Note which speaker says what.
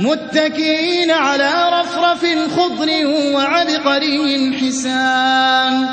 Speaker 1: مُّتَّكِئِينَ عَلَىٰ رَفْرَفٍ خُضْرٍ وَعَبْقَرِيٍّ حِسَانٍ.